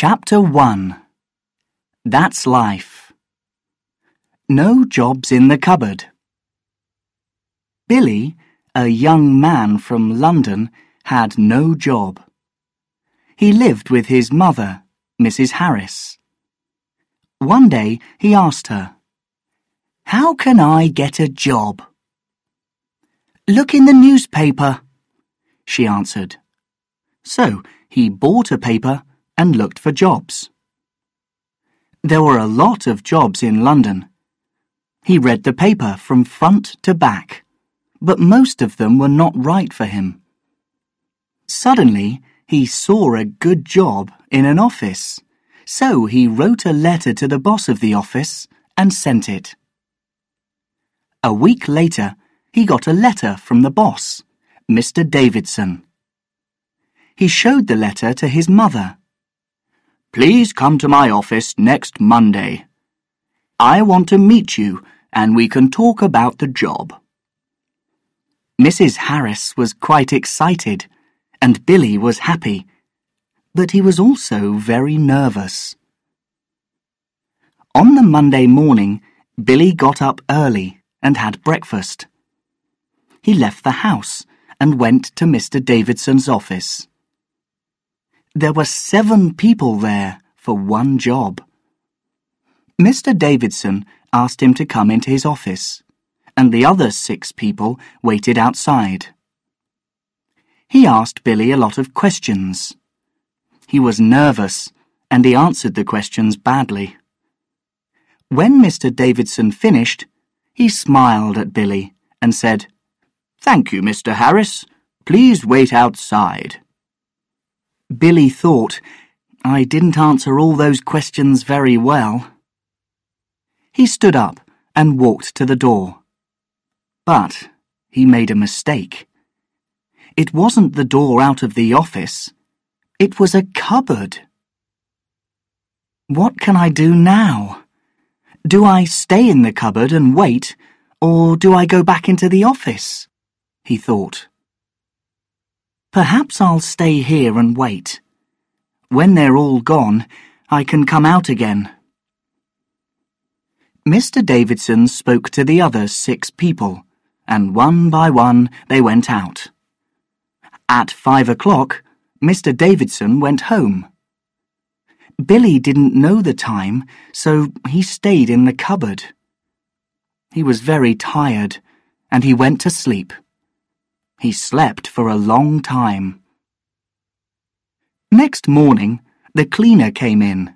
Chapter 1 That's Life. No jobs in the cupboard. Billy, a young man from London, had no job. He lived with his mother, Mrs. Harris. One day he asked her, How can I get a job? Look in the newspaper, she answered. So he bought a paper and looked for jobs. There were a lot of jobs in London. He read the paper from front to back, but most of them were not right for him. Suddenly, he saw a good job in an office, so he wrote a letter to the boss of the office and sent it. A week later, he got a letter from the boss, Mr. Davidson. He showed the letter to his mother. Please come to my office next Monday. I want to meet you and we can talk about the job. Mrs. Harris was quite excited and Billy was happy, but he was also very nervous. On the Monday morning, Billy got up early and had breakfast. He left the house and went to Mr. Davidson's office. There were seven people there for one job. Mr. Davidson asked him to come into his office, and the other six people waited outside. He asked Billy a lot of questions. He was nervous, and he answered the questions badly. When Mr. Davidson finished, he smiled at Billy and said, Thank you, Mr. Harris. Please wait outside. Billy thought, I didn't answer all those questions very well. He stood up and walked to the door. But he made a mistake. It wasn't the door out of the office. It was a cupboard. What can I do now? Do I stay in the cupboard and wait, or do I go back into the office? He thought. Perhaps I'll stay here and wait. When they're all gone, I can come out again. Mr. Davidson spoke to the other six people, and one by one they went out. At five o'clock, Mr. Davidson went home. Billy didn't know the time, so he stayed in the cupboard. He was very tired, and he went to sleep. He slept for a long time. Next morning, the cleaner came in.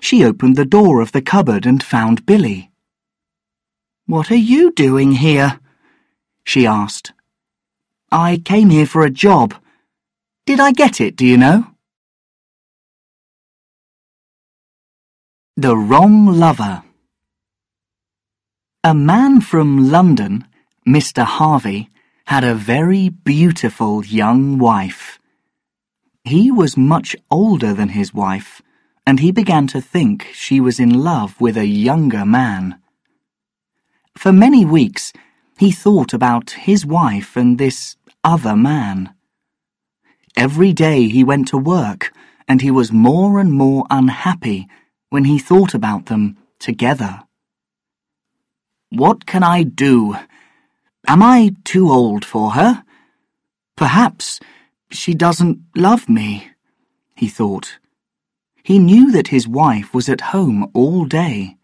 She opened the door of the cupboard and found Billy. What are you doing here? she asked. I came here for a job. Did I get it, do you know? The Wrong Lover A man from London, Mr. Harvey, had a very beautiful young wife. He was much older than his wife, and he began to think she was in love with a younger man. For many weeks, he thought about his wife and this other man. Every day he went to work, and he was more and more unhappy when he thought about them together. What can I do? Am I too old for her? Perhaps she doesn't love me, he thought. He knew that his wife was at home all day.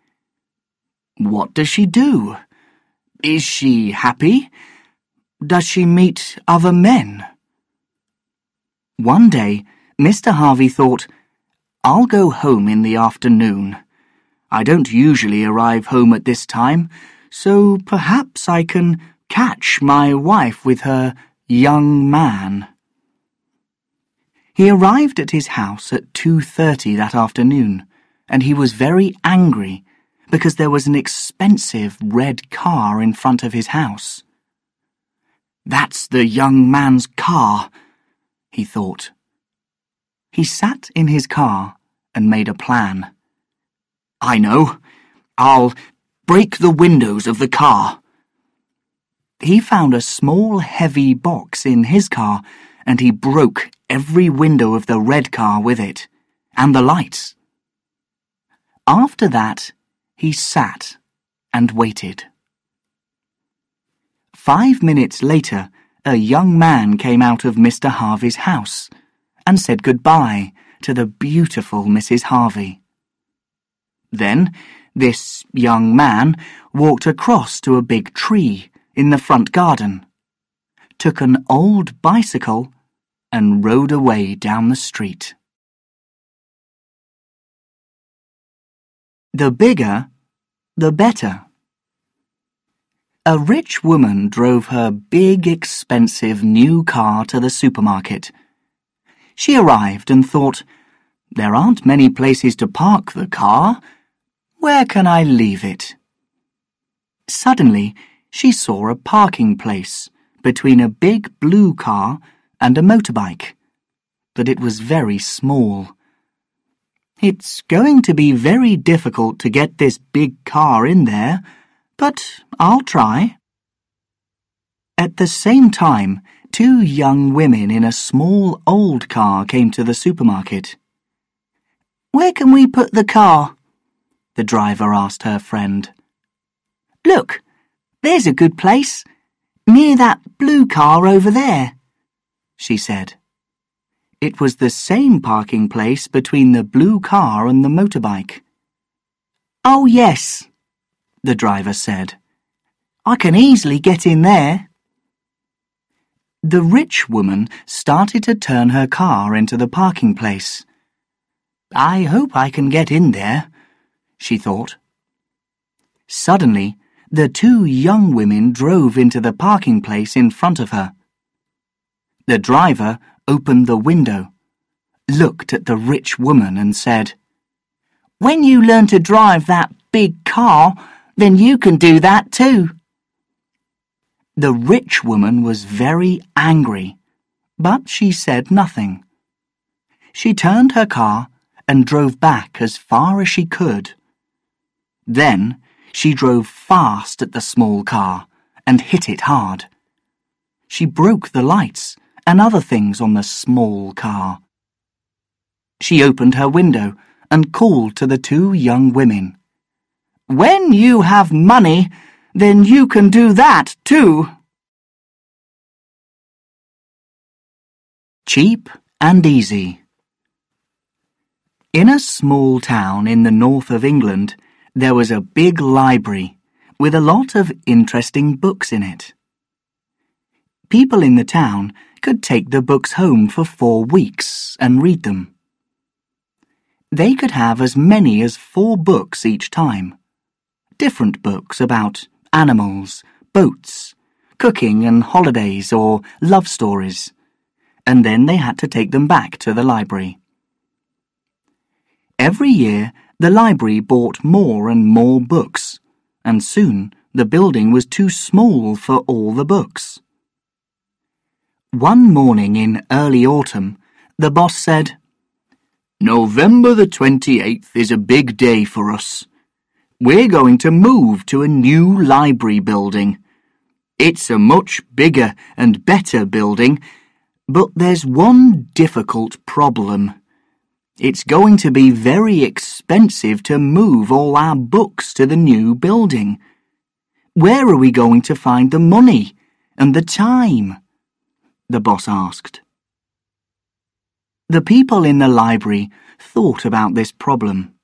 What does she do? Is she happy? Does she meet other men? One day, Mr. Harvey thought, I'll go home in the afternoon. I don't usually arrive home at this time, so perhaps I can catch my wife with her young man. He arrived at his house at 2.30 that afternoon, and he was very angry because there was an expensive red car in front of his house. That's the young man's car, he thought. He sat in his car and made a plan. I know. I'll break the windows of the car. He found a small, heavy box in his car and he broke every window of the red car with it and the lights. After that, he sat and waited. Five minutes later, a young man came out of Mr. Harvey's house and said goodbye to the beautiful Mrs. Harvey. Then this young man walked across to a big tree in the front garden, took an old bicycle, and rode away down the street. The bigger, the better. A rich woman drove her big, expensive new car to the supermarket. She arrived and thought, there aren't many places to park the car. Where can I leave it? Suddenly, she saw a parking place between a big blue car and a motorbike, but it was very small. It's going to be very difficult to get this big car in there, but I'll try. At the same time, two young women in a small old car came to the supermarket. Where can we put the car? The driver asked her friend. Look, there's a good place. Near that blue car over there, she said. It was the same parking place between the blue car and the motorbike. Oh, yes, the driver said. I can easily get in there. The rich woman started to turn her car into the parking place. I hope I can get in there, she thought. Suddenly, the two young women drove into the parking place in front of her. The driver opened the window, looked at the rich woman and said, When you learn to drive that big car, then you can do that too. The rich woman was very angry, but she said nothing. She turned her car and drove back as far as she could. Then she drove fast at the small car and hit it hard. She broke the lights and other things on the small car. She opened her window and called to the two young women. When you have money, then you can do that too. Cheap and easy. In a small town in the north of England, there was a big library with a lot of interesting books in it. People in the town could take the books home for four weeks and read them. They could have as many as four books each time different books about animals, boats, cooking and holidays or love stories, and then they had to take them back to the library. Every year, the library bought more and more books, and soon the building was too small for all the books. One morning in early autumn, the boss said, November the 28th is a big day for us. We're going to move to a new library building. It's a much bigger and better building, but there's one difficult problem. It's going to be very expensive to move all our books to the new building. Where are we going to find the money and the time? The boss asked. The people in the library thought about this problem.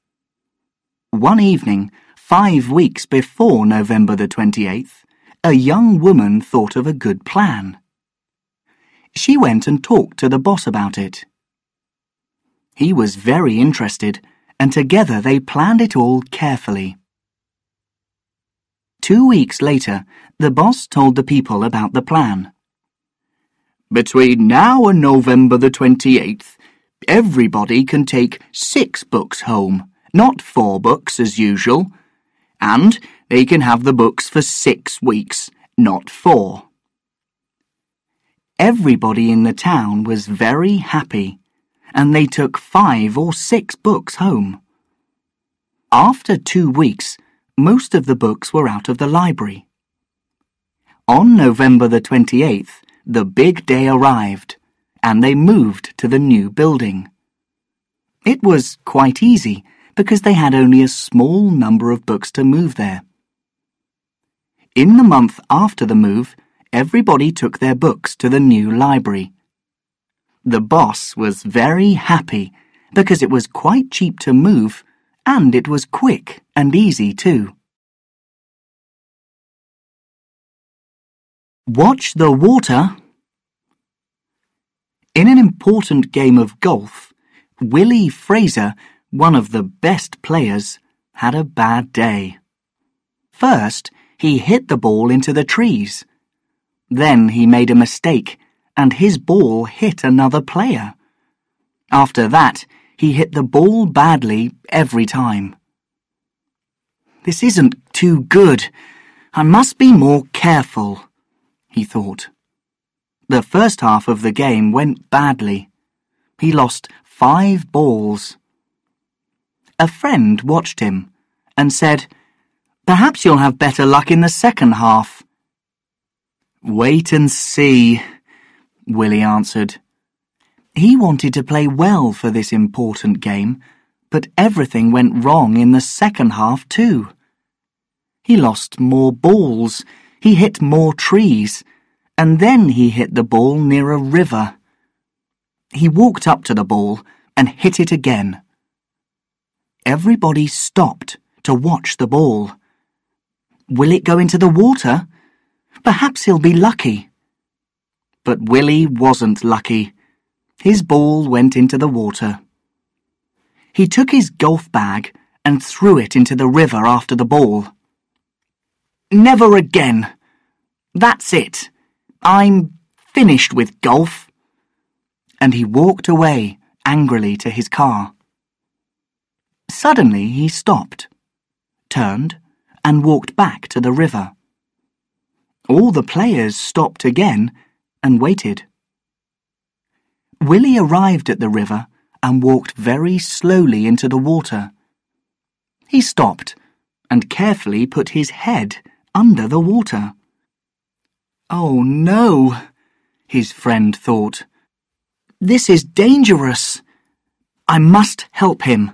One evening, five weeks before November the 28th, a young woman thought of a good plan. She went and talked to the boss about it. He was very interested, and together they planned it all carefully. Two weeks later, the boss told the people about the plan. Between now and November the 28th, everybody can take six books home not four books as usual, and they can have the books for six weeks, not four. Everybody in the town was very happy, and they took five or six books home. After two weeks, most of the books were out of the library. On November the 28th, the big day arrived, and they moved to the new building. It was quite easy because they had only a small number of books to move there. In the month after the move, everybody took their books to the new library. The boss was very happy because it was quite cheap to move and it was quick and easy too. Watch the water. In an important game of golf, Willie Fraser, one of the best players, had a bad day. First, he hit the ball into the trees. Then he made a mistake, and his ball hit another player. After that, he hit the ball badly every time. This isn't too good. I must be more careful, he thought. The first half of the game went badly. He lost five balls. A friend watched him and said, Perhaps you'll have better luck in the second half. Wait and see, Willie answered. He wanted to play well for this important game, but everything went wrong in the second half too. He lost more balls, he hit more trees, and then he hit the ball near a river. He walked up to the ball and hit it again. Everybody stopped to watch the ball. Will it go into the water? Perhaps he'll be lucky. But Willie wasn't lucky. His ball went into the water. He took his golf bag and threw it into the river after the ball. Never again. That's it. I'm finished with golf. And he walked away angrily to his car. Suddenly he stopped, turned, and walked back to the river. All the players stopped again and waited. Willie arrived at the river and walked very slowly into the water. He stopped and carefully put his head under the water. Oh no, his friend thought. This is dangerous. I must help him.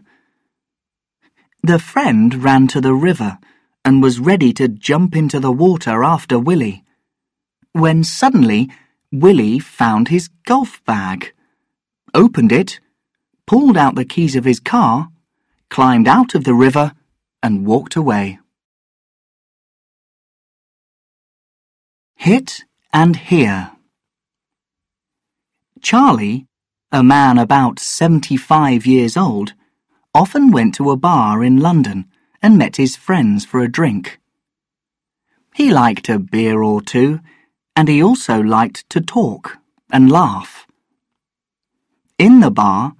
The friend ran to the river and was ready to jump into the water after Willie, when suddenly Willie found his golf bag, opened it, pulled out the keys of his car, climbed out of the river, and walked away. Hit and Hear Charlie, a man about seventy-five years old, often went to a bar in London and met his friends for a drink. He liked a beer or two, and he also liked to talk and laugh. In the bar,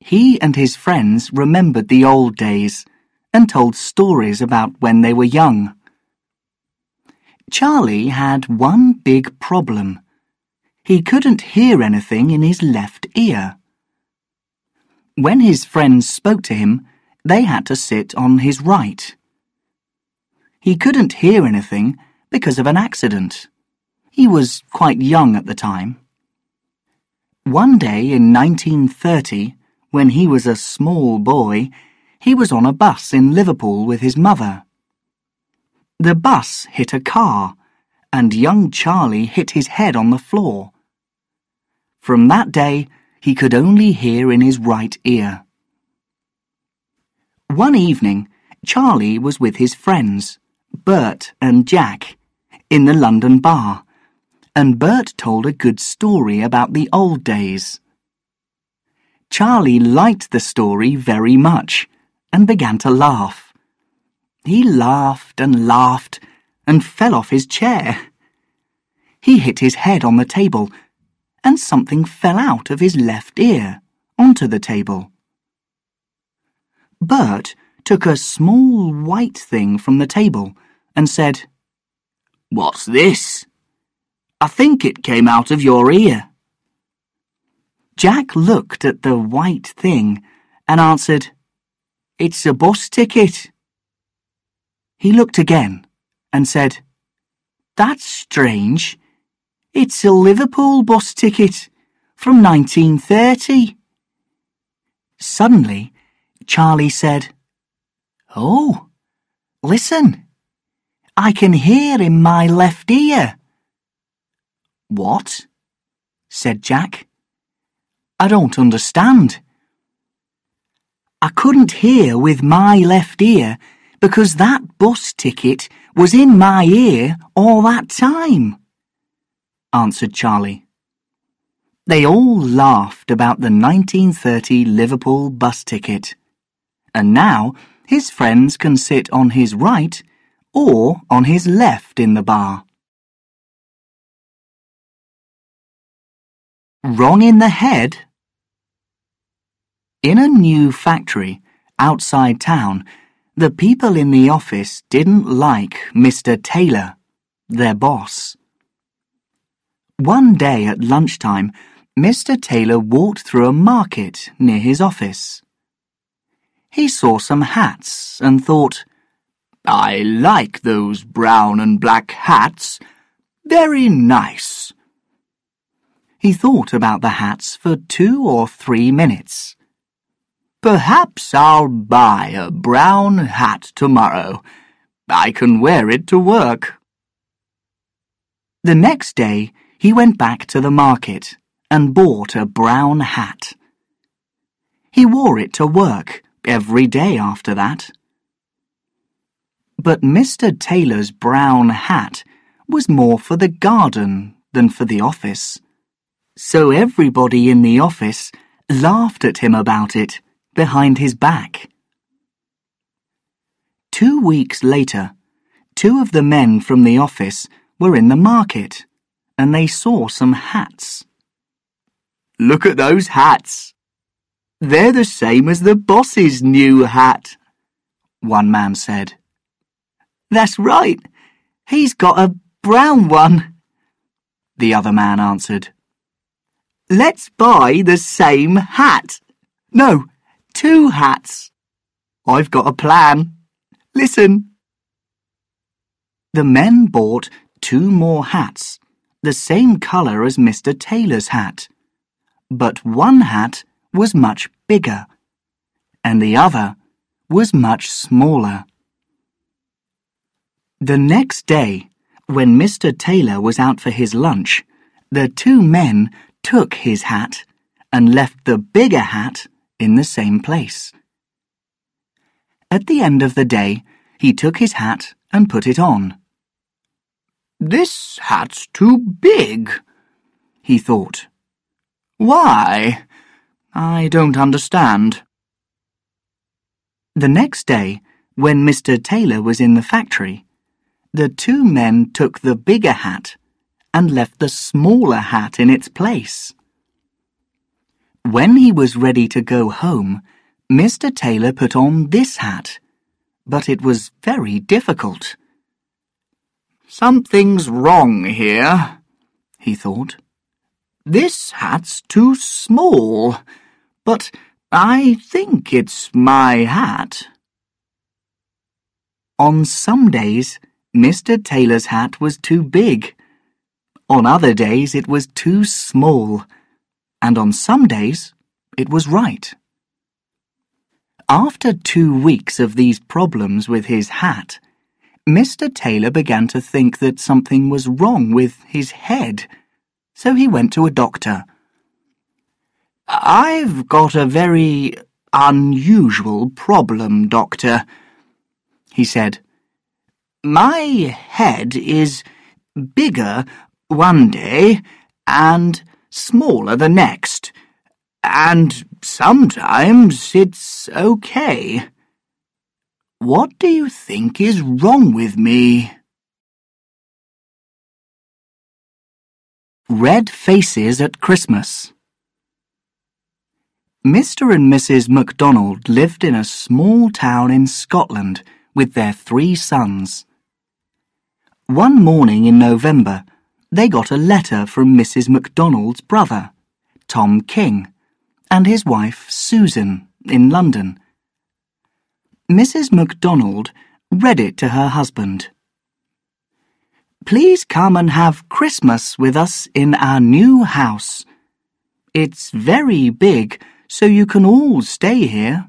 he and his friends remembered the old days and told stories about when they were young. Charlie had one big problem. He couldn't hear anything in his left ear. When his friends spoke to him, they had to sit on his right. He couldn't hear anything because of an accident. He was quite young at the time. One day in 1930, when he was a small boy, he was on a bus in Liverpool with his mother. The bus hit a car, and young Charlie hit his head on the floor. From that day, he could only hear in his right ear. One evening, Charlie was with his friends, Bert and Jack, in the London bar, and Bert told a good story about the old days. Charlie liked the story very much and began to laugh. He laughed and laughed and fell off his chair. He hit his head on the table and something fell out of his left ear onto the table. Bert took a small white thing from the table and said, What's this? I think it came out of your ear. Jack looked at the white thing and answered, It's a bus ticket. He looked again and said, That's strange. It's a Liverpool bus ticket from 1930. Suddenly, Charlie said, Oh, listen. I can hear in my left ear. What? said Jack. I don't understand. I couldn't hear with my left ear because that bus ticket was in my ear all that time, answered Charlie. They all laughed about the 1930 Liverpool bus ticket. And now his friends can sit on his right or on his left in the bar. Wrong in the head? In a new factory outside town, the people in the office didn't like Mr. Taylor, their boss. One day at lunchtime, Mr. Taylor walked through a market near his office. He saw some hats and thought, I like those brown and black hats. Very nice. He thought about the hats for two or three minutes. Perhaps I'll buy a brown hat tomorrow. I can wear it to work. The next day, he went back to the market and bought a brown hat. He wore it to work every day after that. But Mr. Taylor's brown hat was more for the garden than for the office. So everybody in the office laughed at him about it behind his back. Two weeks later, two of the men from the office were in the market and they saw some hats. Look at those hats. They're the same as the boss's new hat, one man said. That's right. He's got a brown one, the other man answered. Let's buy the same hat. No, two hats. I've got a plan. Listen. The men bought two more hats, the same colour as Mr. Taylor's hat. But one hat was much bigger, and the other was much smaller. The next day, when Mr. Taylor was out for his lunch, the two men took his hat and left the bigger hat in the same place. At the end of the day, he took his hat and put it on. This hat's too big, he thought. Why? I don't understand. The next day, when Mr. Taylor was in the factory, the two men took the bigger hat and left the smaller hat in its place. When he was ready to go home, Mr. Taylor put on this hat, but it was very difficult. Something's wrong here, he thought. This hat's too small, but I think it's my hat. On some days, Mr. Taylor's hat was too big. On other days it was too small. And on some days it was right. After two weeks of these problems with his hat, Mr. Taylor began to think that something was wrong with his head, so he went to a doctor. I've got a very unusual problem, doctor, he said. My head is bigger one day and smaller the next, and sometimes it's okay. What do you think is wrong with me? Red Faces at Christmas Mr. and Mrs. MacDonald lived in a small town in Scotland with their three sons. One morning in November, they got a letter from Mrs. MacDonald's brother, Tom King, and his wife, Susan, in London. Mrs. MacDonald read it to her husband. Please come and have Christmas with us in our new house. It's very big, so you can all stay here.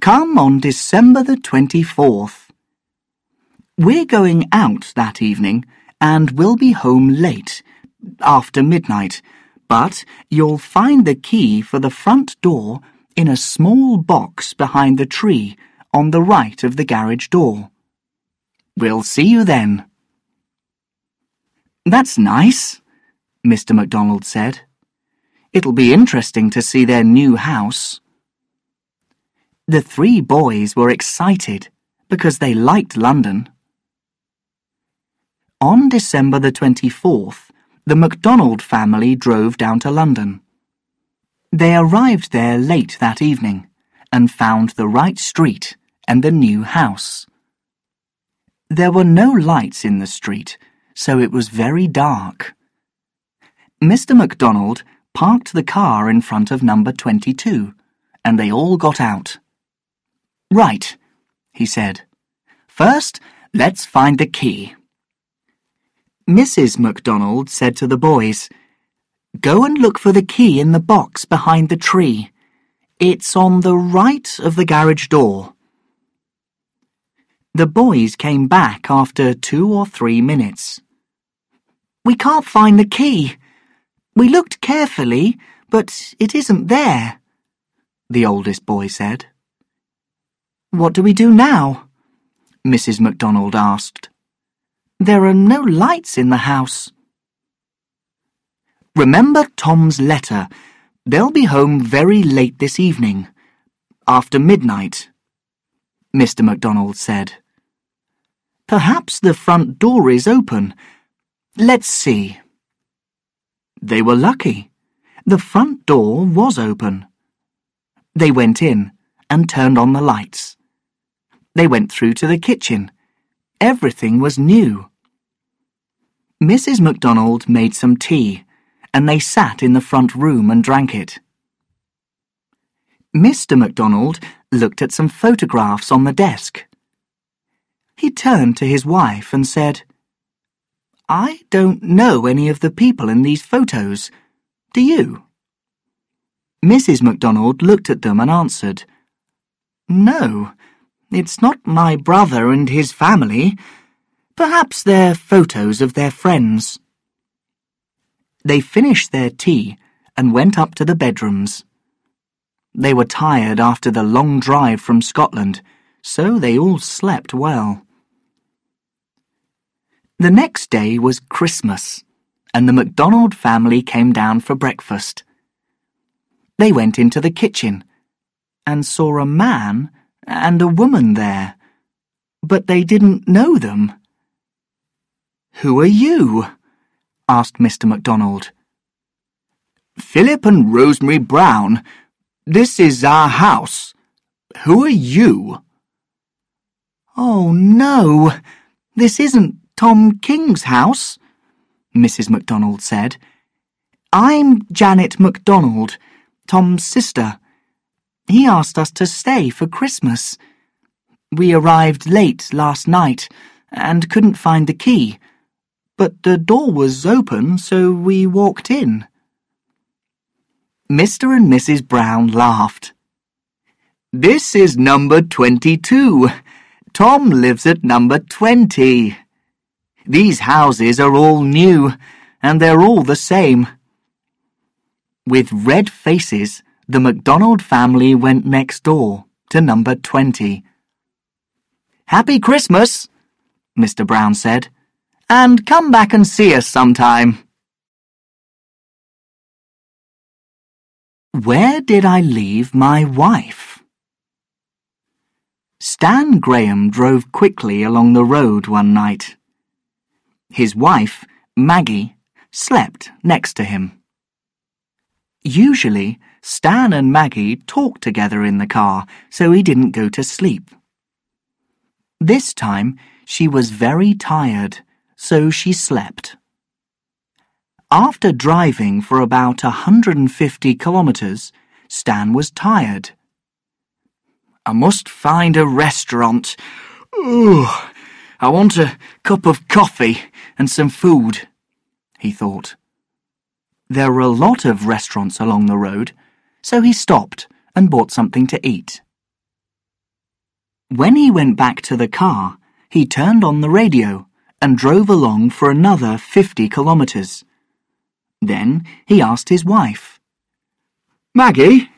Come on December the 24th. We're going out that evening and we'll be home late, after midnight, but you'll find the key for the front door in a small box behind the tree on the right of the garage door. We'll see you then. That's nice, Mr. MacDonald said. It'll be interesting to see their new house. The three boys were excited because they liked London. On December the 24th, the MacDonald family drove down to London. They arrived there late that evening and found the right street and the new house. There were no lights in the street, so it was very dark. Mr. MacDonald parked the car in front of number 22, and they all got out. Right, he said. First, let's find the key. Mrs. MacDonald said to the boys, Go and look for the key in the box behind the tree. It's on the right of the garage door. The boys came back after two or three minutes. We can't find the key. We looked carefully, but it isn't there, the oldest boy said. What do we do now? Mrs. MacDonald asked. There are no lights in the house. Remember Tom's letter. They'll be home very late this evening, after midnight, Mr. MacDonald said. Perhaps the front door is open. Let's see. They were lucky. The front door was open. They went in and turned on the lights. They went through to the kitchen. Everything was new. Mrs. MacDonald made some tea, and they sat in the front room and drank it. Mr. MacDonald looked at some photographs on the desk. He turned to his wife and said, I don't know any of the people in these photos. Do you? Mrs. MacDonald looked at them and answered, No. It's not my brother and his family. Perhaps they're photos of their friends. They finished their tea and went up to the bedrooms. They were tired after the long drive from Scotland, so they all slept well. The next day was Christmas, and the MacDonald family came down for breakfast. They went into the kitchen and saw a man and a woman there, but they didn't know them. Who are you? asked Mr. MacDonald. Philip and Rosemary Brown. This is our house. Who are you? Oh, no. This isn't Tom King's house, Mrs. MacDonald said. I'm Janet MacDonald, Tom's sister. He asked us to stay for Christmas. We arrived late last night and couldn't find the key, but the door was open, so we walked in. Mr. and Mrs. Brown laughed. This is number 22. Tom lives at number 20. These houses are all new, and they're all the same. With red faces, the MacDonald family went next door to number 20. Happy Christmas, Mr. Brown said, and come back and see us sometime. Where did I leave my wife? Stan Graham drove quickly along the road one night. His wife, Maggie, slept next to him. Usually, Stan and Maggie talked together in the car, so he didn't go to sleep. This time, she was very tired, so she slept. After driving for about a 150 kilometres, Stan was tired. I must find a restaurant. Ooh, I want a cup of coffee and some food, he thought. There were a lot of restaurants along the road, so he stopped and bought something to eat. When he went back to the car, he turned on the radio and drove along for another 50 kilometres. Then he asked his wife, Maggie,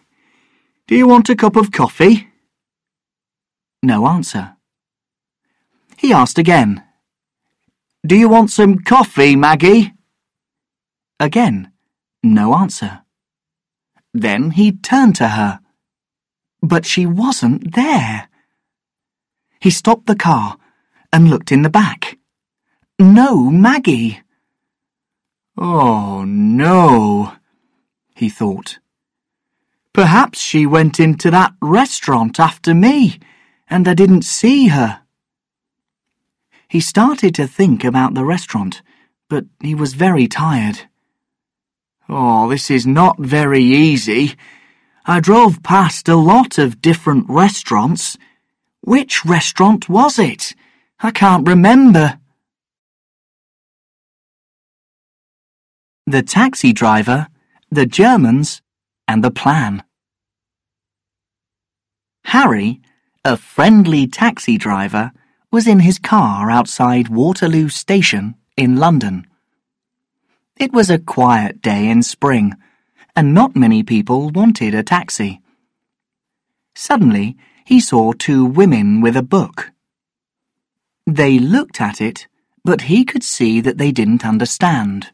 do you want a cup of coffee? No answer. He asked again, Do you want some coffee, Maggie? Again, no answer. Then he turned to her, but she wasn't there. He stopped the car and looked in the back. No Maggie. Oh, no, he thought. Perhaps she went into that restaurant after me, and I didn't see her. He started to think about the restaurant, but he was very tired. Oh, this is not very easy. I drove past a lot of different restaurants which restaurant was it? I can't remember. The taxi driver, the Germans, and the plan. Harry, a friendly taxi driver, was in his car outside Waterloo Station in London. It was a quiet day in spring, and not many people wanted a taxi. Suddenly, he saw two women with a book. They looked at it, but he could see that they didn't understand.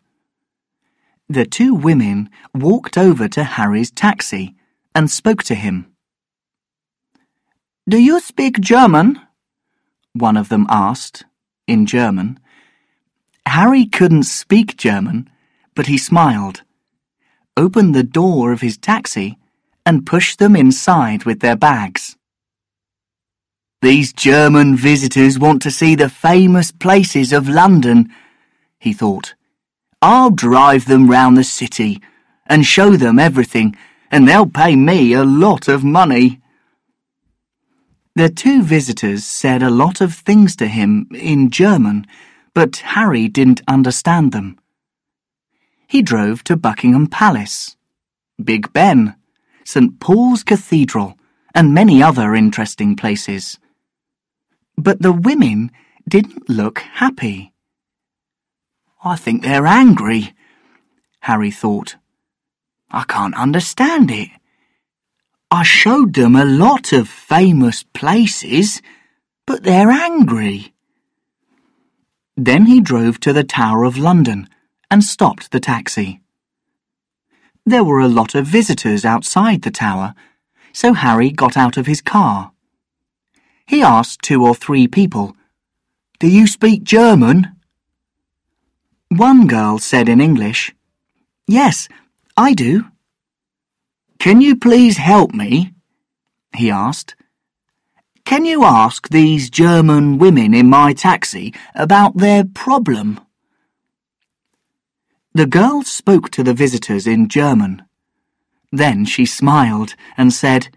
The two women walked over to Harry's taxi and spoke to him. Do you speak German? One of them asked, in German. Harry couldn't speak German, but he smiled, opened the door of his taxi, and pushed them inside with their bags. These German visitors want to see the famous places of London, he thought. I'll drive them round the city and show them everything, and they'll pay me a lot of money. The two visitors said a lot of things to him in German, but Harry didn't understand them. He drove to Buckingham Palace, Big Ben, St. Paul's Cathedral, and many other interesting places. But the women didn't look happy. I think they're angry, Harry thought. I can't understand it. I showed them a lot of famous places, but they're angry. Then he drove to the Tower of London and stopped the taxi. There were a lot of visitors outside the tower, so Harry got out of his car. He asked two or three people, Do you speak German? One girl said in English, Yes, I do. Can you please help me? he asked. Can you ask these German women in my taxi about their problem? The girl spoke to the visitors in German. Then she smiled and said,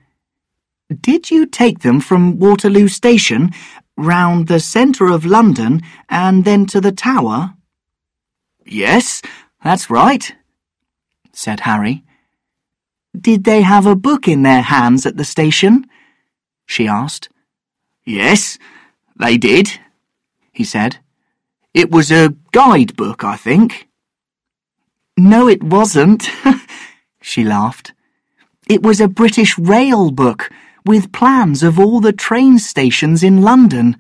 did you take them from Waterloo Station, round the centre of London, and then to the Tower? Yes, that's right, said Harry. Did they have a book in their hands at the station? she asked. Yes, they did, he said. It was a guidebook, I think. No, it wasn't, she laughed. It was a British Rail book with plans of all the train stations in London.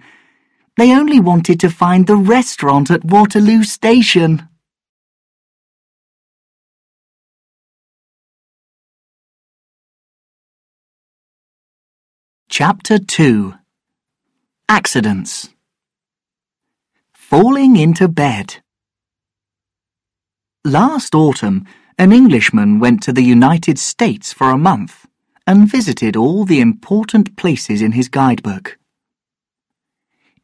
They only wanted to find the restaurant at Waterloo Station. Chapter 2 Accidents Falling into Bed Last autumn, an Englishman went to the United States for a month and visited all the important places in his guidebook.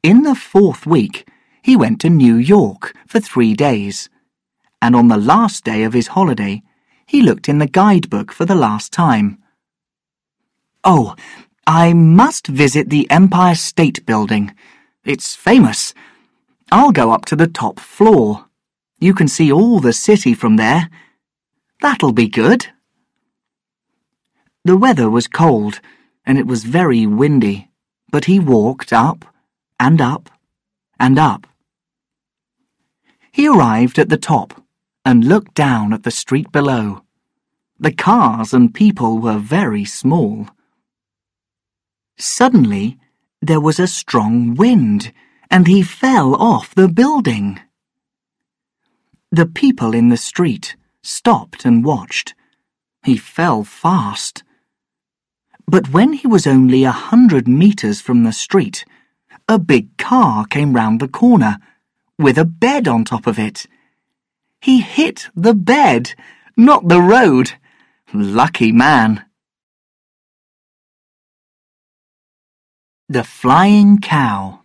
In the fourth week, he went to New York for three days, and on the last day of his holiday, he looked in the guidebook for the last time. Oh, I must visit the Empire State Building. It's famous. I'll go up to the top floor. You can see all the city from there. That'll be good. The weather was cold, and it was very windy, but he walked up and up and up. He arrived at the top and looked down at the street below. The cars and people were very small. Suddenly, there was a strong wind, and he fell off the building. The people in the street stopped and watched. He fell fast. But when he was only a hundred metres from the street, a big car came round the corner, with a bed on top of it. He hit the bed, not the road. Lucky man. The Flying Cow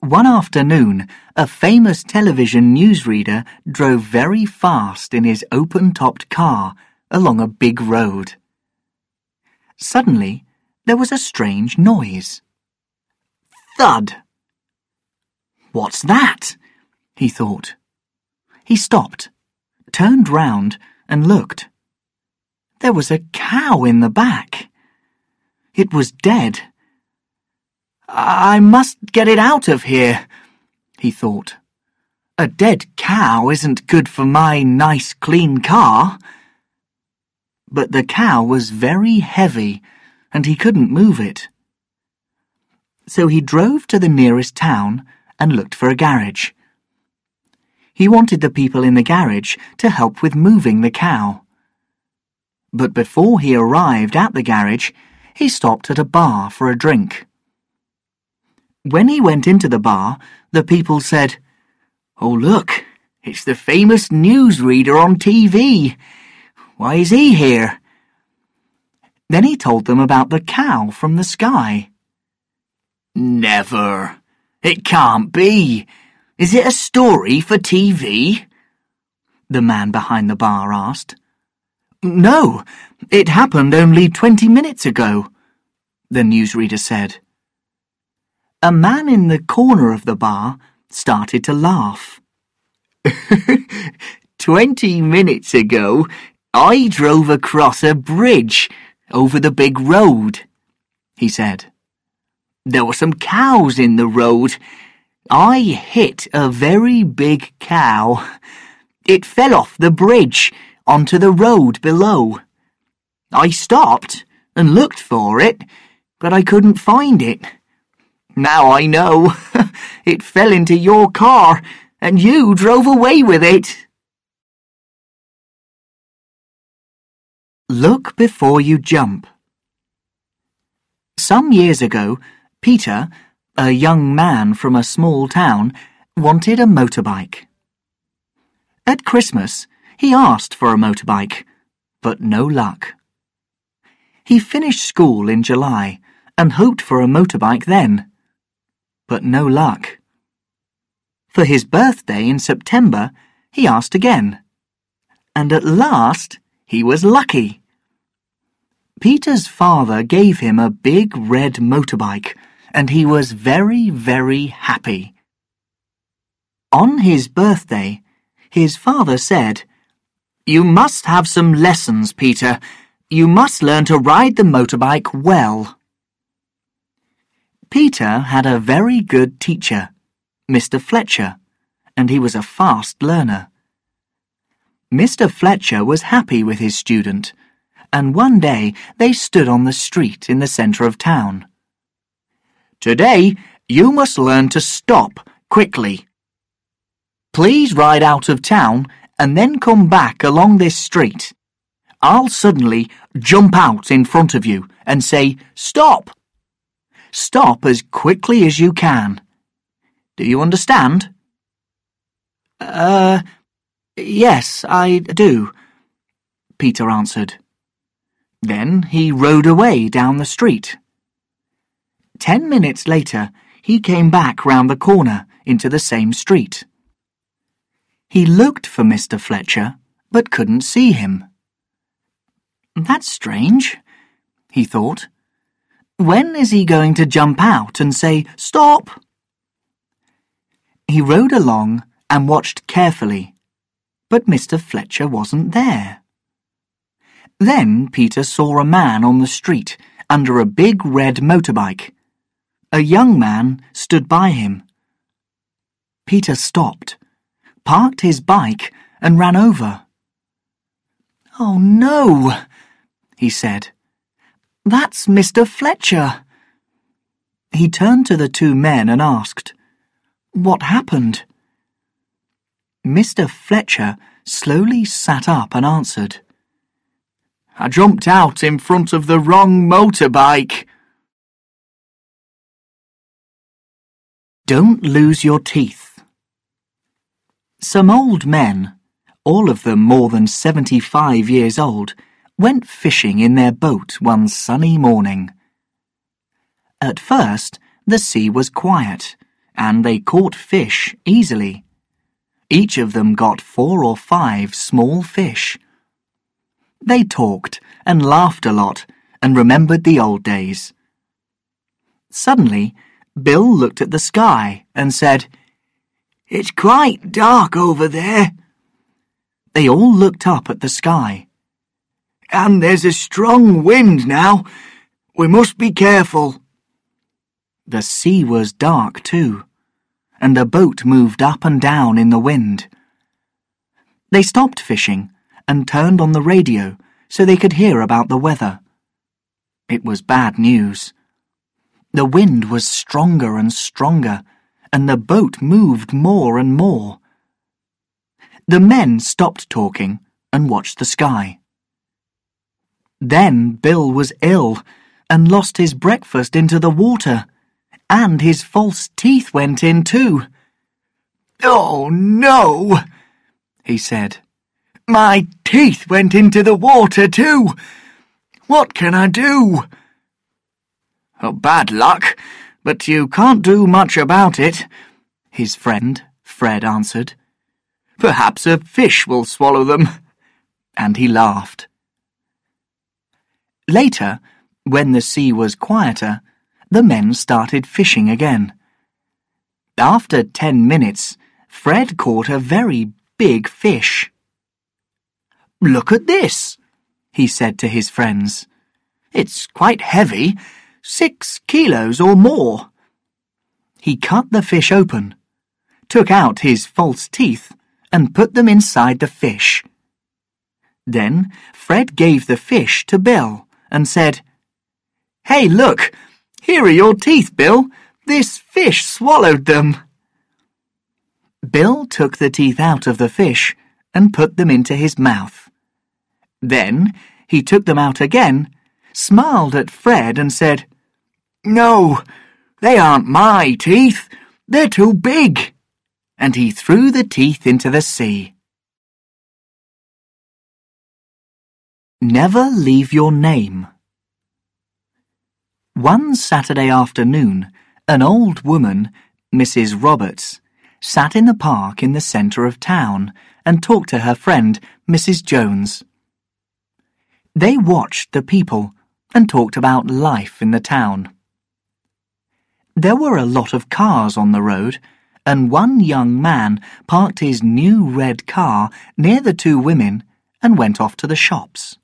One afternoon, a famous television newsreader drove very fast in his open-topped car along a big road. Suddenly, there was a strange noise. Thud! What's that? he thought. He stopped, turned round, and looked. There was a cow in the back. It was dead. I must get it out of here, he thought. A dead cow isn't good for my nice clean car. But the cow was very heavy, and he couldn't move it. So he drove to the nearest town and looked for a garage. He wanted the people in the garage to help with moving the cow. But before he arrived at the garage, he stopped at a bar for a drink. When he went into the bar, the people said, Oh, look, it's the famous newsreader on TV. Why is he here? Then he told them about the cow from the sky. Never. It can't be. Is it a story for TV? The man behind the bar asked. No, it happened only twenty minutes ago, the newsreader said. A man in the corner of the bar started to laugh. Twenty minutes ago, I drove across a bridge over the big road, he said. There were some cows in the road I hit a very big cow. It fell off the bridge onto the road below. I stopped and looked for it, but I couldn't find it. Now I know. it fell into your car, and you drove away with it. Look before you jump. Some years ago, Peter, a young man from a small town, wanted a motorbike. At Christmas, he asked for a motorbike, but no luck. He finished school in July and hoped for a motorbike then, but no luck. For his birthday in September, he asked again, and at last he was lucky. Peter's father gave him a big red motorbike and he was very, very happy. On his birthday, his father said, You must have some lessons, Peter. You must learn to ride the motorbike well. Peter had a very good teacher, Mr. Fletcher, and he was a fast learner. Mr. Fletcher was happy with his student, and one day they stood on the street in the centre of town. Today, you must learn to stop quickly. Please ride out of town and then come back along this street. I'll suddenly jump out in front of you and say, Stop! Stop as quickly as you can. Do you understand? Uh, yes, I do, Peter answered. Then he rode away down the street. Ten minutes later, he came back round the corner into the same street. He looked for Mr. Fletcher, but couldn't see him. That's strange, he thought. When is he going to jump out and say, Stop? He rode along and watched carefully, but Mr. Fletcher wasn't there. Then Peter saw a man on the street under a big red motorbike. A young man stood by him. Peter stopped, parked his bike, and ran over. Oh no, he said. That's Mr. Fletcher. He turned to the two men and asked, What happened? Mr. Fletcher slowly sat up and answered, I jumped out in front of the wrong motorbike. Don't lose your teeth. Some old men, all of them more than 75 years old, went fishing in their boat one sunny morning. At first, the sea was quiet, and they caught fish easily. Each of them got four or five small fish. They talked and laughed a lot and remembered the old days. Suddenly, Bill looked at the sky and said, It's quite dark over there. They all looked up at the sky. And there's a strong wind now. We must be careful. The sea was dark too, and the boat moved up and down in the wind. They stopped fishing and turned on the radio so they could hear about the weather. It was bad news. The wind was stronger and stronger, and the boat moved more and more. The men stopped talking and watched the sky. Then Bill was ill and lost his breakfast into the water, and his false teeth went in too. Oh no, he said. My teeth went into the water too. What can I do? Oh, bad luck, but you can't do much about it, his friend, Fred, answered. Perhaps a fish will swallow them. And he laughed. Later, when the sea was quieter, the men started fishing again. After ten minutes, Fred caught a very big fish. Look at this, he said to his friends. It's quite heavy, six kilos or more. He cut the fish open, took out his false teeth, and put them inside the fish. Then Fred gave the fish to Bill and said, Hey, look, here are your teeth, Bill. This fish swallowed them. Bill took the teeth out of the fish and put them into his mouth. Then he took them out again, smiled at Fred, and said, No, they aren't my teeth. They're too big. And he threw the teeth into the sea. Never leave your name. One Saturday afternoon, an old woman, Mrs. Roberts, sat in the park in the centre of town and talked to her friend, Mrs. Jones. They watched the people and talked about life in the town. There were a lot of cars on the road, and one young man parked his new red car near the two women and went off to the shops.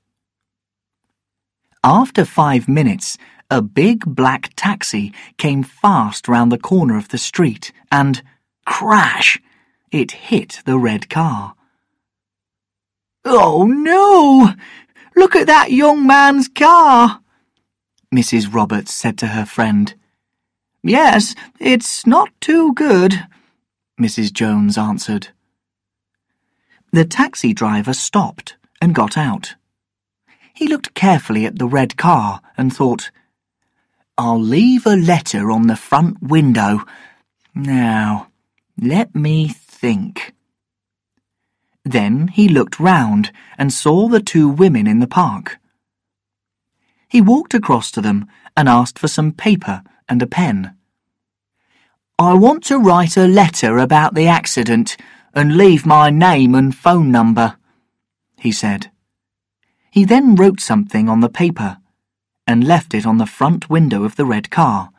After five minutes, a big black taxi came fast round the corner of the street and, crash, it hit the red car. Oh no! Look at that young man's car, Mrs. Roberts said to her friend. Yes, it's not too good, Mrs. Jones answered. The taxi driver stopped and got out. He looked carefully at the red car and thought, I'll leave a letter on the front window. Now, let me think. Then he looked round and saw the two women in the park. He walked across to them and asked for some paper and a pen. I want to write a letter about the accident and leave my name and phone number, he said. He then wrote something on the paper and left it on the front window of the red car.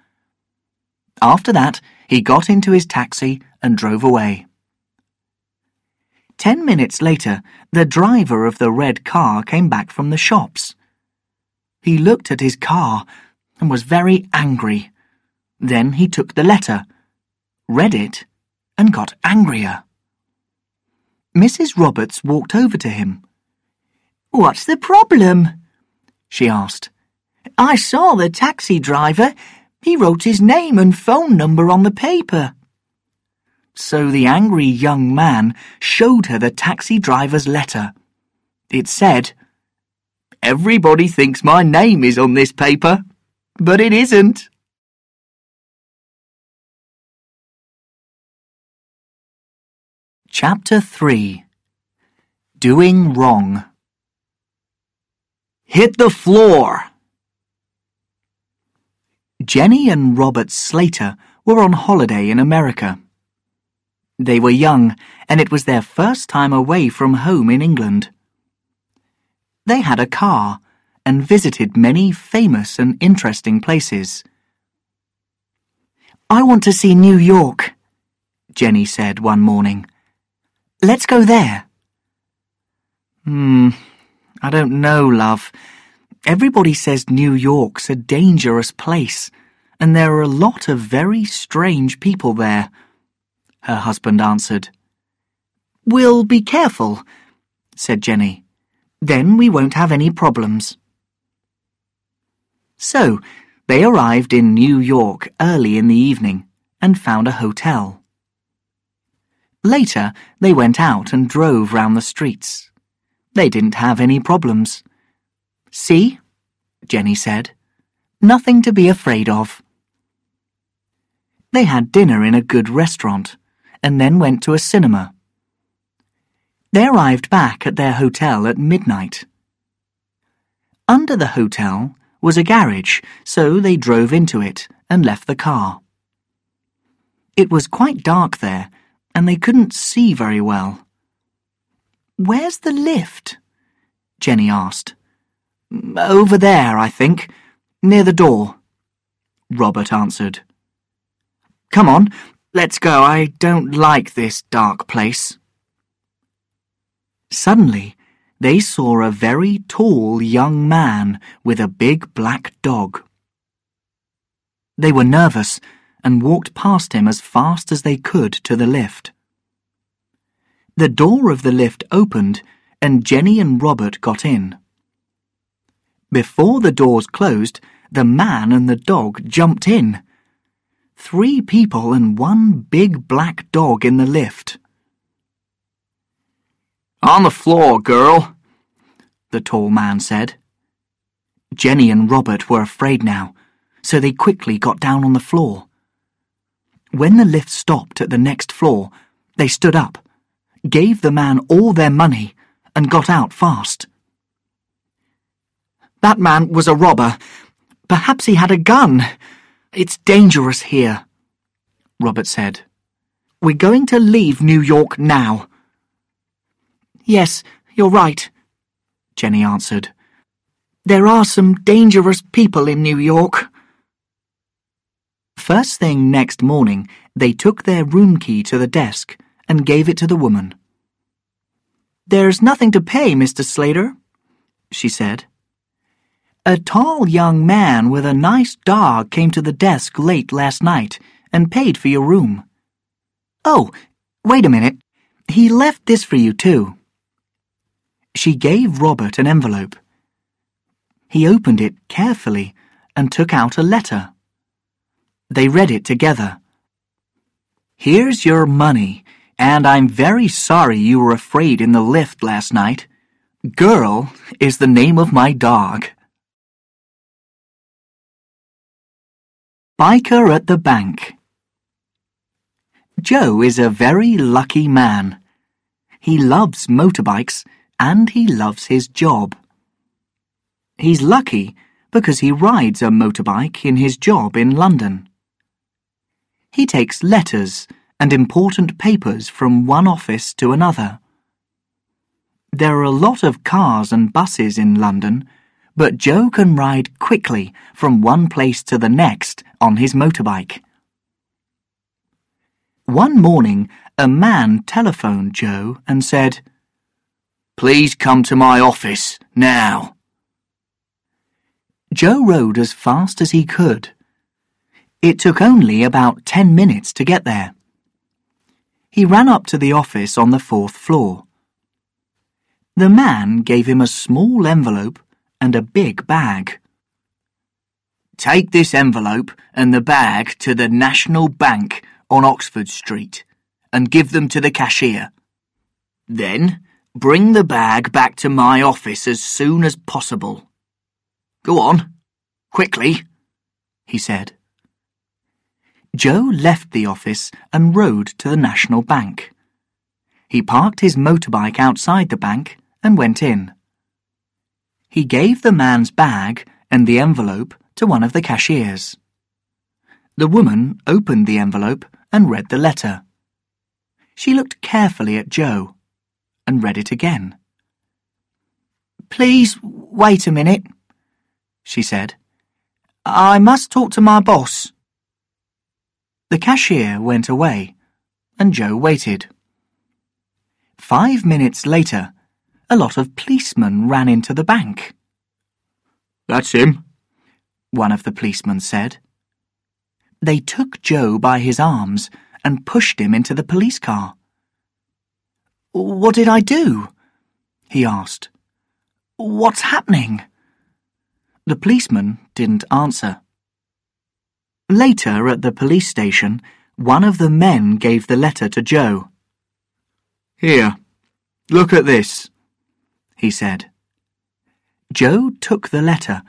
After that, he got into his taxi and drove away. Ten minutes later, the driver of the red car came back from the shops. He looked at his car and was very angry. Then he took the letter, read it, and got angrier. Mrs. Roberts walked over to him. What's the problem? she asked. I saw the taxi driver. He wrote his name and phone number on the paper. So the angry young man showed her the taxi driver's letter. It said, Everybody thinks my name is on this paper, but it isn't. Chapter 3 Doing Wrong Hit the floor! Jenny and Robert Slater were on holiday in America. They were young, and it was their first time away from home in England. They had a car and visited many famous and interesting places. I want to see New York, Jenny said one morning. Let's go there. Hmm, I don't know, love. Everybody says New York's a dangerous place, and there are a lot of very strange people there, her husband answered. We'll be careful, said Jenny. Then we won't have any problems. So, they arrived in New York early in the evening and found a hotel. Later, they went out and drove round the streets. They didn't have any problems. See, Jenny said, nothing to be afraid of. They had dinner in a good restaurant and then went to a cinema. They arrived back at their hotel at midnight. Under the hotel was a garage, so they drove into it and left the car. It was quite dark there, and they couldn't see very well. Where's the lift? Jenny asked. Over there, I think, near the door, Robert answered. Come on, let's go. I don't like this dark place. Suddenly, they saw a very tall young man with a big black dog. They were nervous and walked past him as fast as they could to the lift. The door of the lift opened and Jenny and Robert got in. Before the doors closed, the man and the dog jumped in. Three people and one big black dog in the lift. On the floor, girl, the tall man said. Jenny and Robert were afraid now, so they quickly got down on the floor. When the lift stopped at the next floor, they stood up, gave the man all their money, and got out fast. That man was a robber. Perhaps he had a gun. It's dangerous here, Robert said. We're going to leave New York now. Yes, you're right, Jenny answered. There are some dangerous people in New York. First thing next morning, they took their room key to the desk and gave it to the woman. There's nothing to pay, Mr. Slater, she said. A tall young man with a nice dog came to the desk late last night and paid for your room. Oh, wait a minute. He left this for you, too. She gave Robert an envelope. He opened it carefully and took out a letter. They read it together. Here's your money, and I'm very sorry you were afraid in the lift last night. Girl is the name of my dog. Biker at the Bank Joe is a very lucky man. He loves motorbikes and he loves his job. He's lucky because he rides a motorbike in his job in London. He takes letters and important papers from one office to another. There are a lot of cars and buses in London, but Joe can ride quickly from one place to the next on his motorbike. One morning, a man telephoned Joe and said, Please come to my office now. Joe rode as fast as he could. It took only about ten minutes to get there. He ran up to the office on the fourth floor. The man gave him a small envelope and a big bag. Take this envelope and the bag to the National Bank on Oxford Street and give them to the cashier. Then bring the bag back to my office as soon as possible. Go on, quickly, he said. Joe left the office and rode to the National Bank. He parked his motorbike outside the bank and went in. He gave the man's bag and the envelope to one of the cashiers. The woman opened the envelope and read the letter. She looked carefully at Joe and read it again. Please wait a minute, she said. I must talk to my boss. The cashier went away, and Joe waited. Five minutes later, a lot of policemen ran into the bank. That's him, one of the policemen said. They took Joe by his arms and pushed him into the police car. What did I do? he asked. What's happening? The policeman didn't answer. Later, at the police station, one of the men gave the letter to Joe. Here, look at this, he said. Joe took the letter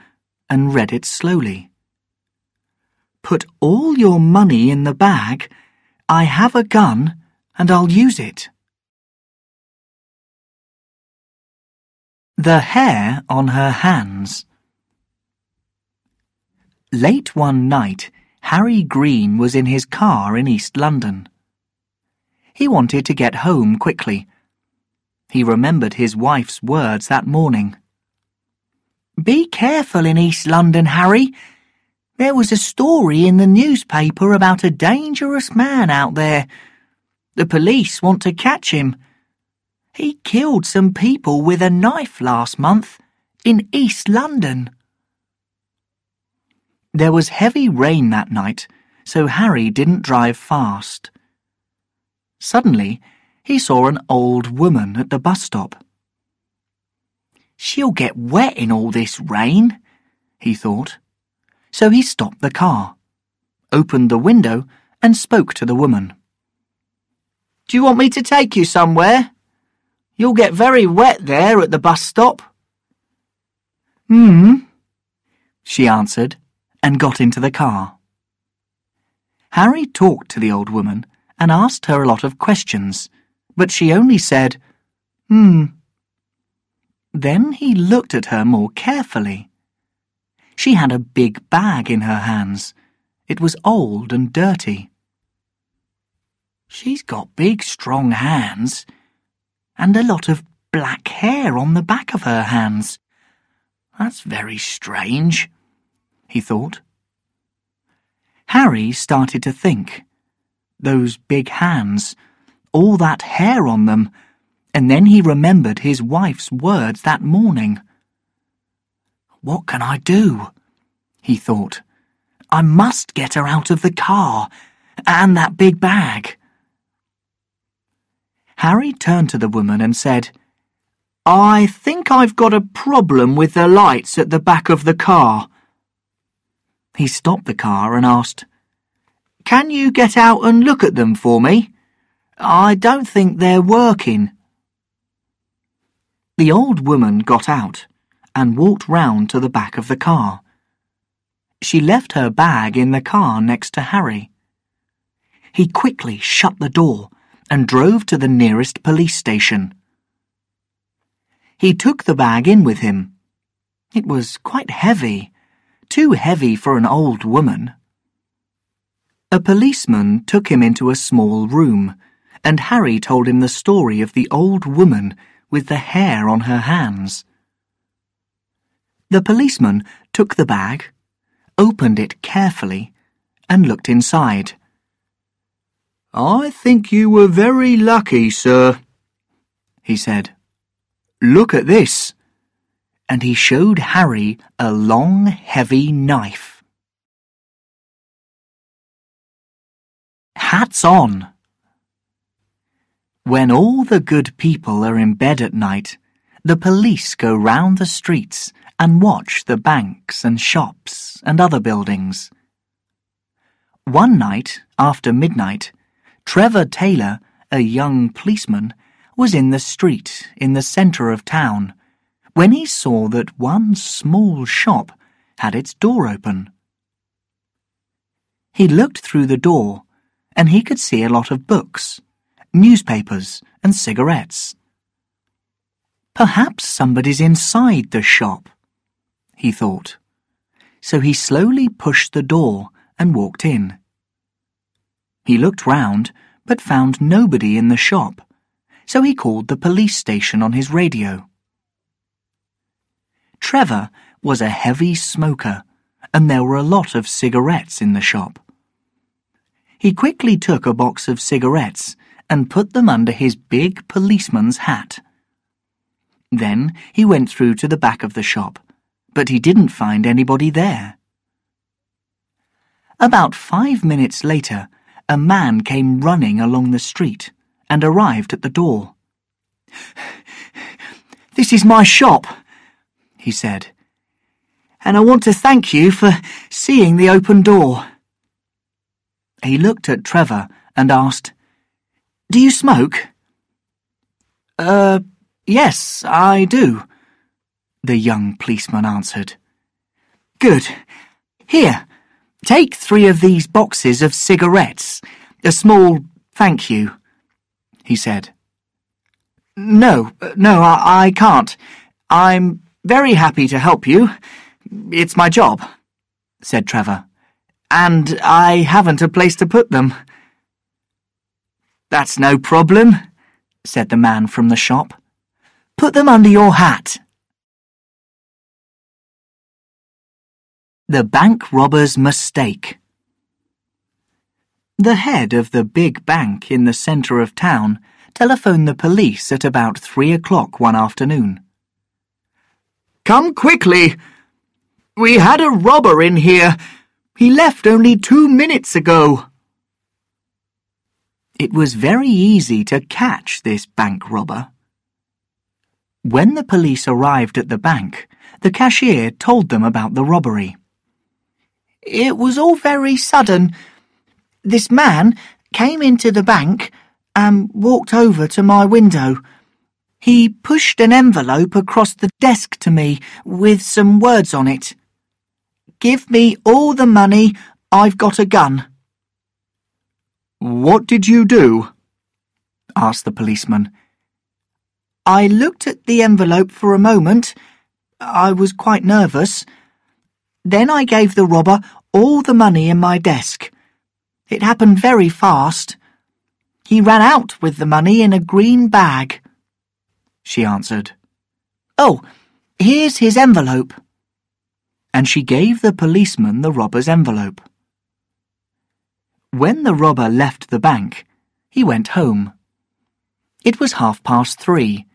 and read it slowly. Put all your money in the bag. I have a gun and I'll use it. The hair on her hands. Late one night, Harry Green was in his car in East London. He wanted to get home quickly. He remembered his wife's words that morning. Be careful in East London, Harry. There was a story in the newspaper about a dangerous man out there. The police want to catch him. He killed some people with a knife last month in East London. There was heavy rain that night, so Harry didn't drive fast. Suddenly, he saw an old woman at the bus stop. She'll get wet in all this rain, he thought. So he stopped the car, opened the window, and spoke to the woman. Do you want me to take you somewhere? You'll get very wet there at the bus stop. Hmm, she answered and got into the car. Harry talked to the old woman and asked her a lot of questions, but she only said, Hmm. Then he looked at her more carefully. She had a big bag in her hands. It was old and dirty. She's got big, strong hands, and a lot of black hair on the back of her hands. That's very strange he thought. Harry started to think. Those big hands, all that hair on them, and then he remembered his wife's words that morning. What can I do? he thought. I must get her out of the car, and that big bag. Harry turned to the woman and said, I think I've got a problem with the lights at the back of the car. He stopped the car and asked, Can you get out and look at them for me? I don't think they're working. The old woman got out and walked round to the back of the car. She left her bag in the car next to Harry. He quickly shut the door and drove to the nearest police station. He took the bag in with him. It was quite heavy too heavy for an old woman. A policeman took him into a small room, and Harry told him the story of the old woman with the hair on her hands. The policeman took the bag, opened it carefully, and looked inside. I think you were very lucky, sir, he said. Look at this. And he showed Harry a long, heavy knife. Hats on. When all the good people are in bed at night, the police go round the streets and watch the banks and shops and other buildings. One night, after midnight, Trevor Taylor, a young policeman, was in the street in the centre of town when he saw that one small shop had its door open. He looked through the door and he could see a lot of books, newspapers, and cigarettes. Perhaps somebody's inside the shop, he thought. So he slowly pushed the door and walked in. He looked round, but found nobody in the shop, so he called the police station on his radio. Trevor was a heavy smoker, and there were a lot of cigarettes in the shop. He quickly took a box of cigarettes and put them under his big policeman's hat. Then he went through to the back of the shop, but he didn't find anybody there. About five minutes later, a man came running along the street and arrived at the door. This is my shop, he said, and I want to thank you for seeing the open door. He looked at Trevor and asked, Do you smoke? Uh, yes, I do, the young policeman answered. Good. Here, take three of these boxes of cigarettes. A small thank you, he said. No, no, I, I can't. I'm very happy to help you. It's my job, said Trevor and I haven't a place to put them. That's no problem, said the man from the shop. Put them under your hat. The Bank Robber's Mistake The head of the big bank in the centre of town telephoned the police at about three o'clock one afternoon. Come quickly! We had a robber in here he left only two minutes ago. It was very easy to catch this bank robber. When the police arrived at the bank, the cashier told them about the robbery. It was all very sudden. This man came into the bank and walked over to my window. He pushed an envelope across the desk to me with some words on it. Give me all the money. I've got a gun. What did you do? asked the policeman. I looked at the envelope for a moment. I was quite nervous. Then I gave the robber all the money in my desk. It happened very fast. He ran out with the money in a green bag. She answered. Oh, here's his envelope and she gave the policeman the robber's envelope. When the robber left the bank, he went home. It was half past three.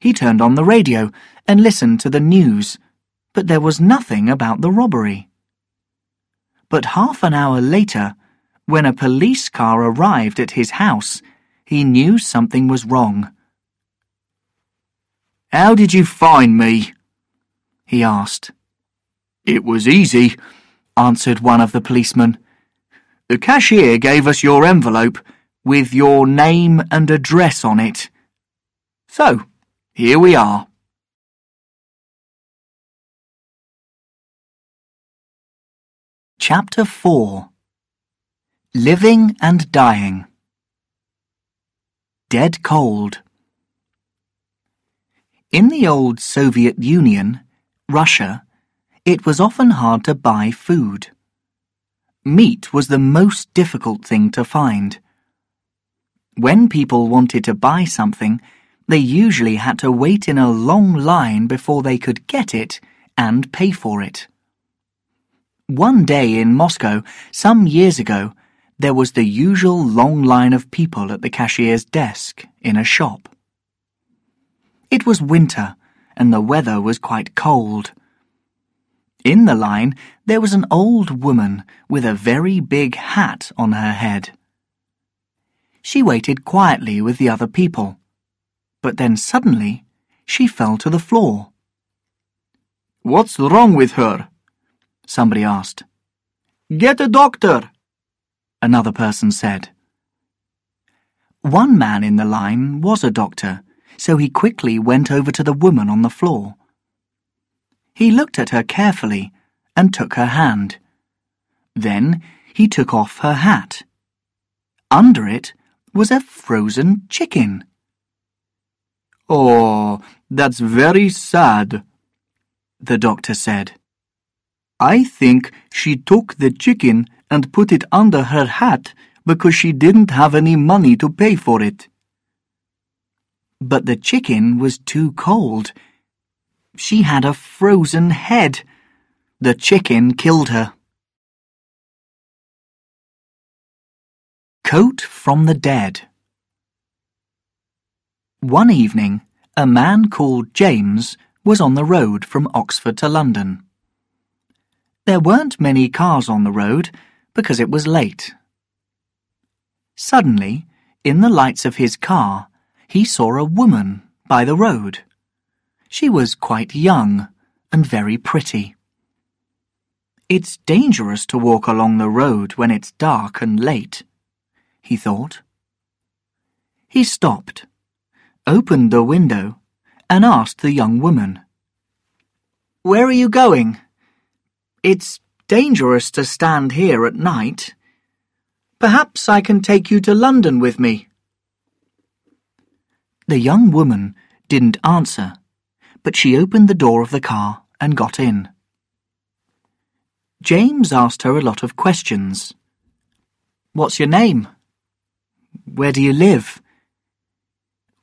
He turned on the radio and listened to the news, but there was nothing about the robbery. But half an hour later, when a police car arrived at his house, he knew something was wrong. How did you find me? he asked. It was easy, answered one of the policemen. The cashier gave us your envelope with your name and address on it. So, here we are. Chapter 4 Living and Dying Dead Cold In the old Soviet Union, Russia, it was often hard to buy food. Meat was the most difficult thing to find. When people wanted to buy something, they usually had to wait in a long line before they could get it and pay for it. One day in Moscow, some years ago, there was the usual long line of people at the cashier's desk in a shop. It was winter, and the weather was quite cold. In the line, there was an old woman with a very big hat on her head. She waited quietly with the other people, but then suddenly she fell to the floor. What's wrong with her? Somebody asked. Get a doctor, another person said. One man in the line was a doctor, so he quickly went over to the woman on the floor. He looked at her carefully and took her hand. Then he took off her hat. Under it was a frozen chicken. Oh, that's very sad, the doctor said. I think she took the chicken and put it under her hat because she didn't have any money to pay for it. But the chicken was too cold. She had a frozen head. The chicken killed her. Coat from the Dead One evening, a man called James was on the road from Oxford to London. There weren't many cars on the road because it was late. Suddenly, in the lights of his car, he saw a woman by the road. She was quite young and very pretty. It's dangerous to walk along the road when it's dark and late, he thought. He stopped, opened the window, and asked the young woman, Where are you going? It's dangerous to stand here at night. Perhaps I can take you to London with me. The young woman didn't answer, but she opened the door of the car and got in. James asked her a lot of questions. What's your name? Where do you live?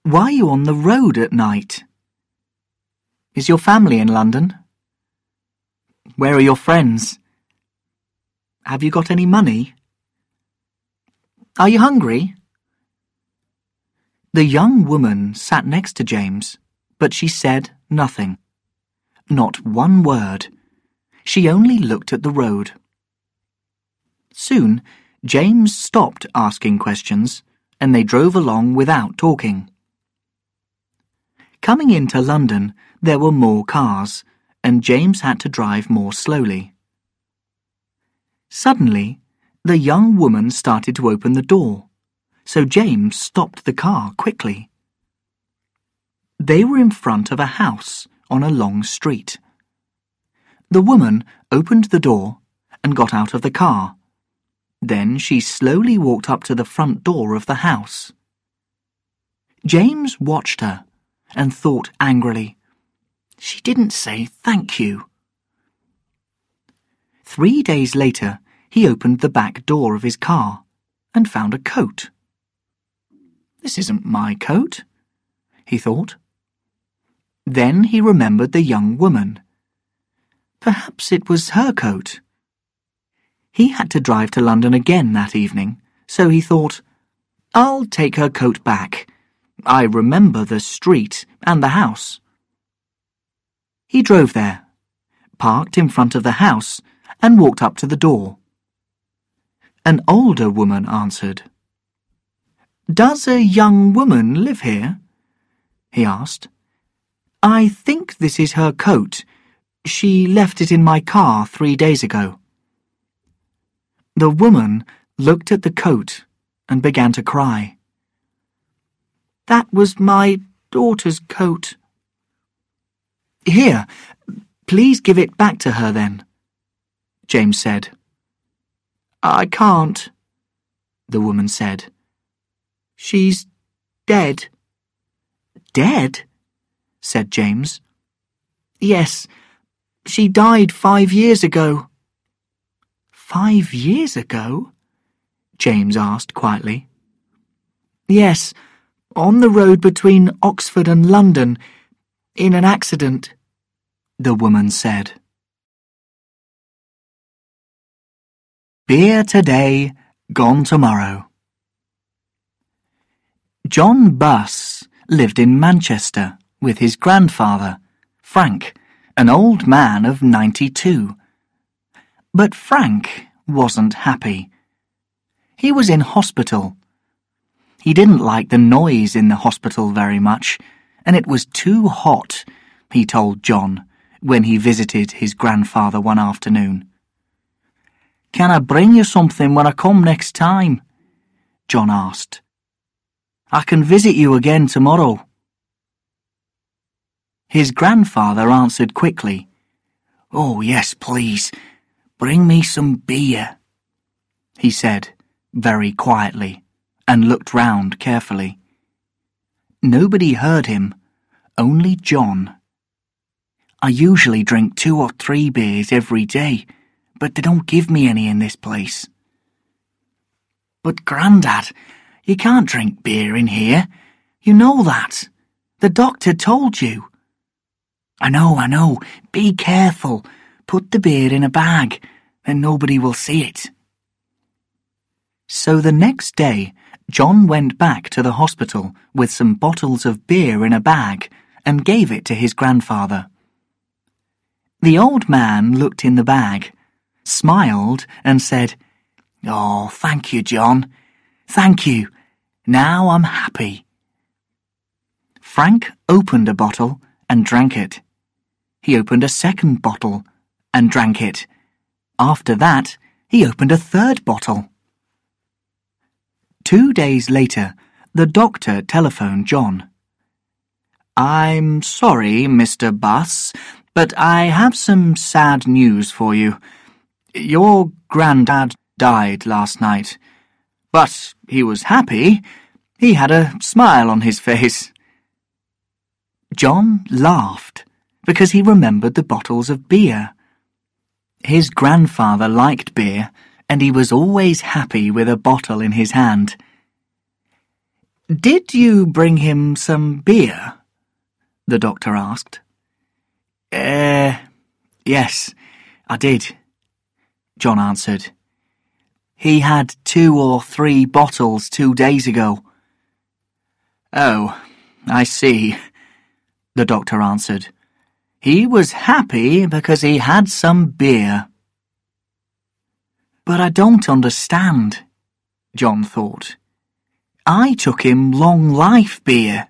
Why are you on the road at night? Is your family in London? Where are your friends? Have you got any money? Are you hungry? The young woman sat next to James, but she said nothing. Not one word. She only looked at the road. Soon, James stopped asking questions, and they drove along without talking. Coming into London, there were more cars, and James had to drive more slowly. Suddenly, the young woman started to open the door, so James stopped the car quickly. They were in front of a house on a long street. The woman opened the door and got out of the car. Then she slowly walked up to the front door of the house. James watched her and thought angrily, she didn't say thank you. Three days later, he opened the back door of his car and found a coat. This isn't my coat, he thought. Then he remembered the young woman. Perhaps it was her coat. He had to drive to London again that evening, so he thought, I'll take her coat back. I remember the street and the house. He drove there, parked in front of the house, and walked up to the door. An older woman answered. Does a young woman live here? he asked. I think this is her coat. She left it in my car three days ago. The woman looked at the coat and began to cry. That was my daughter's coat, here, please give it back to her then, James said. I can't, the woman said. She's dead. Dead? said James. Yes, she died five years ago. Five years ago? James asked quietly. Yes, on the road between Oxford and London in an accident, the woman said. Beer today, gone tomorrow. John Buss lived in Manchester with his grandfather, Frank, an old man of 92. But Frank wasn't happy. He was in hospital. He didn't like the noise in the hospital very much, and it was too hot, he told John when he visited his grandfather one afternoon. Can I bring you something when I come next time? John asked. I can visit you again tomorrow. His grandfather answered quickly. Oh, yes, please. Bring me some beer, he said very quietly and looked round carefully. Nobody heard him, only John. I usually drink two or three beers every day, but they don't give me any in this place. But, Grandad, you can't drink beer in here. You know that. The doctor told you. I know, I know. Be careful. Put the beer in a bag, then nobody will see it. So the next day, John went back to the hospital with some bottles of beer in a bag and gave it to his grandfather. The old man looked in the bag, smiled, and said, Oh, thank you, John. Thank you. Now I'm happy. Frank opened a bottle and drank it. He opened a second bottle and drank it. After that, he opened a third bottle. Two days later, the doctor telephoned John. I'm sorry, Mr. Buss, but I have some sad news for you. Your granddad died last night. But he was happy. He had a smile on his face. John laughed because he remembered the bottles of beer. His grandfather liked beer, and he was always happy with a bottle in his hand. Did you bring him some beer? the doctor asked. Eh, uh, yes, I did, John answered. He had two or three bottles two days ago. Oh, I see, the doctor answered. He was happy because he had some beer. But I don't understand, John thought. I took him long life beer.